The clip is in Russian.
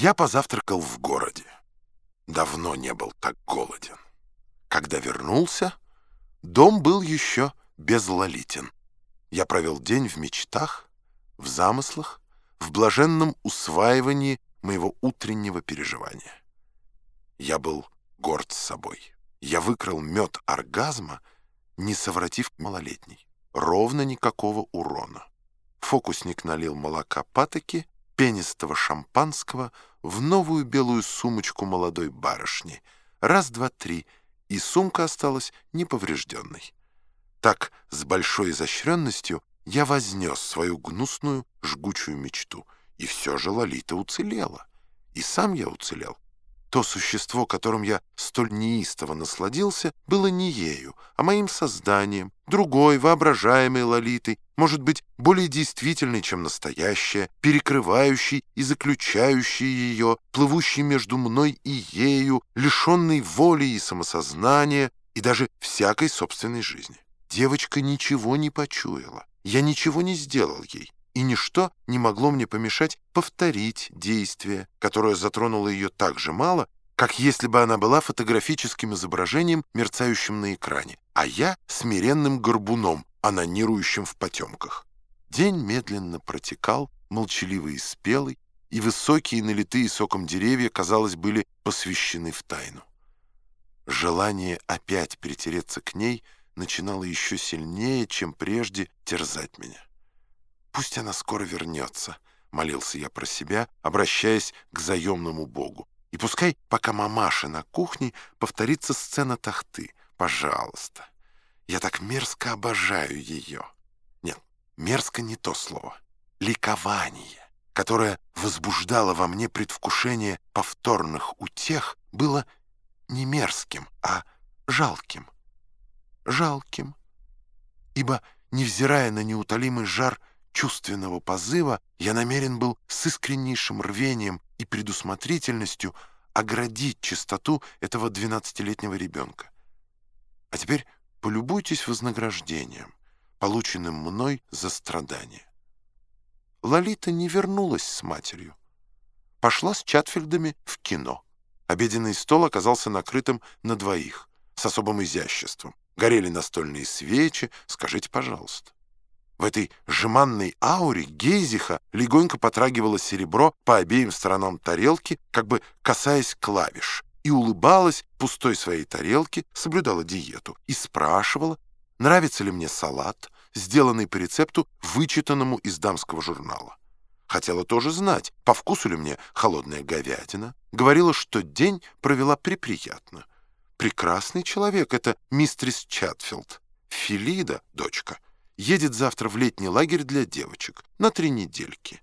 Я позавтракал в городе. Давно не был так голоден. Когда вернулся, дом был еще безлолитен. Я провел день в мечтах, в замыслах, в блаженном усваивании моего утреннего переживания. Я был горд собой. Я выкрал мед оргазма, не совратив малолетний. Ровно никакого урона. Фокусник налил молока патоки, пенистого шампанского в новую белую сумочку молодой барышни. Раз, два, три, и сумка осталась неповрежденной. Так, с большой изощренностью, я вознес свою гнусную, жгучую мечту. И все же Лолита уцелела. И сам я уцелел. То существо, которым я столь неистово насладился, было не ею, а моим созданием, другой, воображаемой Лолитой, может быть, более действительной, чем настоящая, перекрывающей и заключающей ее, плывущей между мной и ею, лишенной воли и самосознания, и даже всякой собственной жизни. Девочка ничего не почуяла, я ничего не сделал ей и ничто не могло мне помешать повторить действие, которое затронуло ее так же мало, как если бы она была фотографическим изображением, мерцающим на экране, а я — смиренным горбуном, анонирующим в потемках. День медленно протекал, молчаливый и спелый, и высокие, налитые соком деревья, казалось, были посвящены в тайну. Желание опять притереться к ней начинало еще сильнее, чем прежде терзать меня. «Пусть она скоро вернется», — молился я про себя, обращаясь к заемному богу. «И пускай, пока мамаша на кухне, повторится сцена тахты. Пожалуйста. Я так мерзко обожаю ее». Нет, мерзко не то слово. Ликование, которое возбуждало во мне предвкушение повторных утех, было не мерзким, а жалким. Жалким. Ибо, невзирая на неутолимый жар чувственного позыва я намерен был с искреннейшим рвением и предусмотрительностью оградить чистоту этого двенадцатилетнего ребенка. А теперь полюбуйтесь вознаграждением, полученным мной за страдания. Лолита не вернулась с матерью. Пошла с Чатфильдами в кино. Обеденный стол оказался накрытым на двоих, с особым изяществом. Горели настольные свечи, скажите, пожалуйста. В этой жеманной ауре Гейзиха легонько потрагивало серебро по обеим сторонам тарелки, как бы касаясь клавиш, и улыбалась пустой своей тарелке, соблюдала диету и спрашивала, нравится ли мне салат, сделанный по рецепту, вычитанному из дамского журнала. Хотела тоже знать, по вкусу ли мне холодная говядина. Говорила, что день провела приприятно. Прекрасный человек — это мистрис Чатфилд. Филида, дочка — едет завтра в летний лагерь для девочек на три недельки.